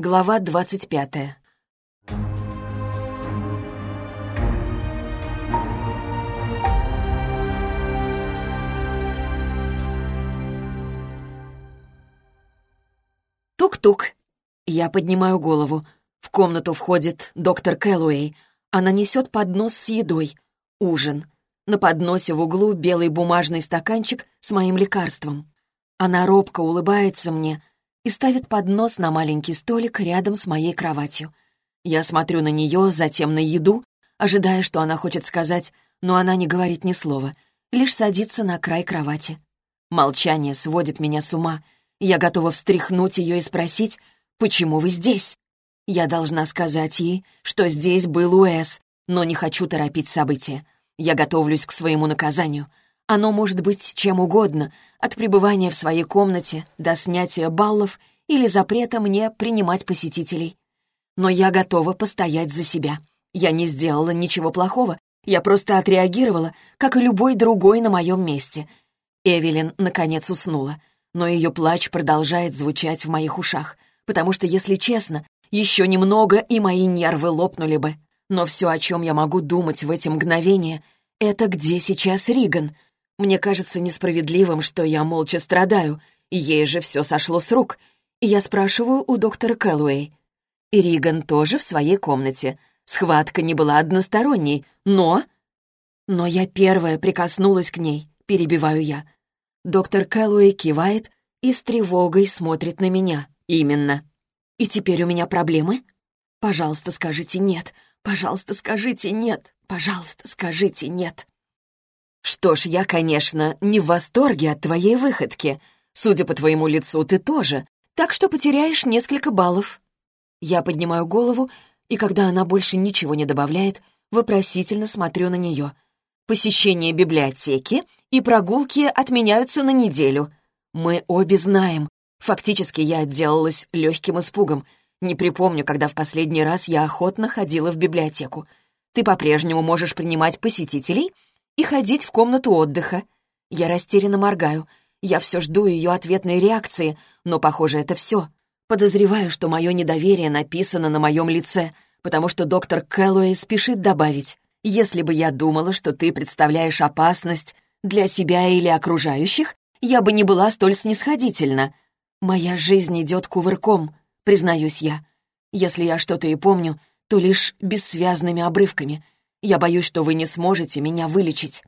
Глава двадцать пятая. Тук-тук. Я поднимаю голову. В комнату входит доктор Кэллоуэй. Она несет поднос с едой. Ужин. На подносе в углу белый бумажный стаканчик с моим лекарством. Она робко улыбается мне и ставит поднос на маленький столик рядом с моей кроватью. Я смотрю на нее, затем на еду, ожидая, что она хочет сказать, но она не говорит ни слова, лишь садится на край кровати. Молчание сводит меня с ума. Я готова встряхнуть ее и спросить, «Почему вы здесь?» Я должна сказать ей, что здесь был Уэс, но не хочу торопить события. Я готовлюсь к своему наказанию. Оно может быть чем угодно, от пребывания в своей комнате до снятия баллов или запрета мне принимать посетителей. Но я готова постоять за себя. Я не сделала ничего плохого, я просто отреагировала, как и любой другой на моем месте. Эвелин, наконец, уснула, но ее плач продолжает звучать в моих ушах, потому что, если честно, еще немного, и мои нервы лопнули бы. Но все, о чем я могу думать в эти мгновения, это где сейчас Риган — мне кажется несправедливым, что я молча страдаю, ей же все сошло с рук. И я спрашиваю у доктора Кэллоуэй. И Риган тоже в своей комнате. Схватка не была односторонней, но... Но я первая прикоснулась к ней, перебиваю я. Доктор Кэллоуэй кивает и с тревогой смотрит на меня. Именно. И теперь у меня проблемы? Пожалуйста, скажите «нет». Пожалуйста, скажите «нет». Пожалуйста, скажите «нет». «Что ж, я, конечно, не в восторге от твоей выходки. Судя по твоему лицу, ты тоже. Так что потеряешь несколько баллов». Я поднимаю голову, и когда она больше ничего не добавляет, вопросительно смотрю на нее. Посещение библиотеки и прогулки отменяются на неделю. Мы обе знаем. Фактически я отделалась легким испугом. Не припомню, когда в последний раз я охотно ходила в библиотеку. Ты по-прежнему можешь принимать посетителей — и ходить в комнату отдыха. Я растерянно моргаю. Я все жду ее ответной реакции, но, похоже, это все. Подозреваю, что мое недоверие написано на моем лице, потому что доктор Кэллоуэй спешит добавить. «Если бы я думала, что ты представляешь опасность для себя или окружающих, я бы не была столь снисходительна. Моя жизнь идет кувырком, признаюсь я. Если я что-то и помню, то лишь бессвязными обрывками — я боюсь, что вы не сможете меня вылечить.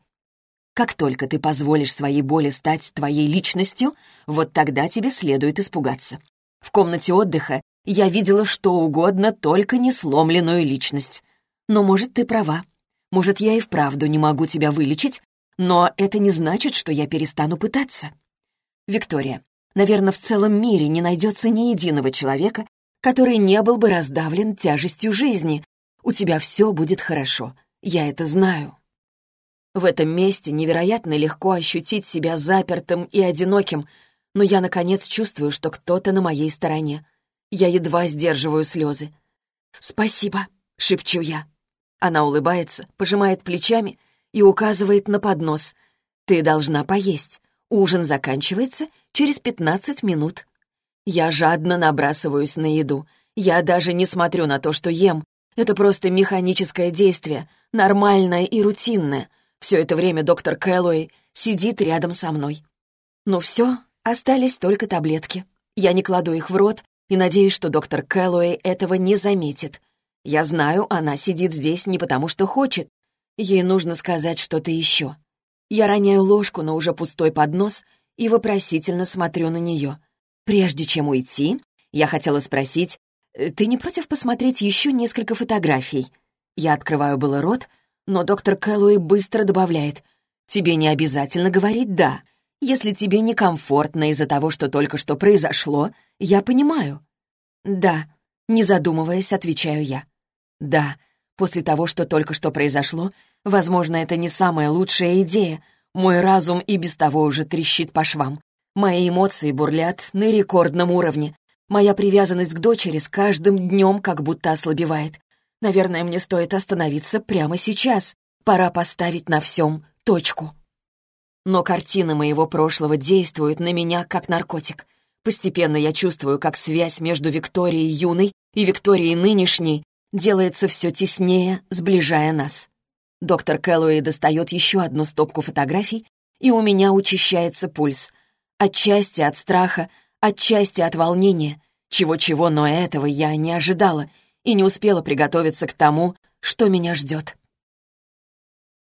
Как только ты позволишь своей боли стать твоей личностью, вот тогда тебе следует испугаться. В комнате отдыха я видела что угодно, только не сломленную личность. Но, может, ты права. Может, я и вправду не могу тебя вылечить, но это не значит, что я перестану пытаться. Виктория, наверное, в целом мире не найдется ни единого человека, который не был бы раздавлен тяжестью жизни, у тебя все будет хорошо. Я это знаю». В этом месте невероятно легко ощутить себя запертым и одиноким, но я, наконец, чувствую, что кто-то на моей стороне. Я едва сдерживаю слезы. «Спасибо», — шепчу я. Она улыбается, пожимает плечами и указывает на поднос. «Ты должна поесть. Ужин заканчивается через пятнадцать минут». Я жадно набрасываюсь на еду. Я даже не смотрю на то, что ем, это просто механическое действие, нормальное и рутинное. Все это время доктор Кэллоуэй сидит рядом со мной. Ну все, остались только таблетки. Я не кладу их в рот и надеюсь, что доктор Кэллоуэй этого не заметит. Я знаю, она сидит здесь не потому, что хочет. Ей нужно сказать что-то еще. Я роняю ложку на уже пустой поднос и вопросительно смотрю на нее. Прежде чем уйти, я хотела спросить, «Ты не против посмотреть еще несколько фотографий?» Я открываю было рот, но доктор Кэллоуэй быстро добавляет. «Тебе не обязательно говорить «да». Если тебе некомфортно из-за того, что только что произошло, я понимаю». «Да», — не задумываясь, отвечаю я. «Да, после того, что только что произошло, возможно, это не самая лучшая идея. Мой разум и без того уже трещит по швам. Мои эмоции бурлят на рекордном уровне. Моя привязанность к дочери с каждым днем как будто ослабевает. Наверное, мне стоит остановиться прямо сейчас. Пора поставить на всем точку. Но картина моего прошлого действует на меня как наркотик. Постепенно я чувствую, как связь между Викторией юной и Викторией нынешней делается все теснее, сближая нас. Доктор Кэллоуэй достает еще одну стопку фотографий, и у меня учащается пульс. Отчасти от страха, отчасти от волнения. Чего-чего, но этого я не ожидала и не успела приготовиться к тому, что меня ждет.